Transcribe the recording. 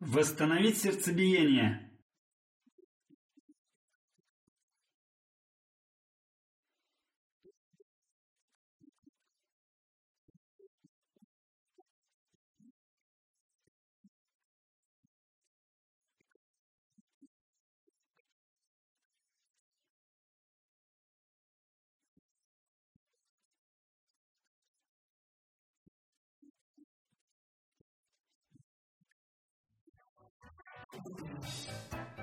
Восстановить сердцебиение. Música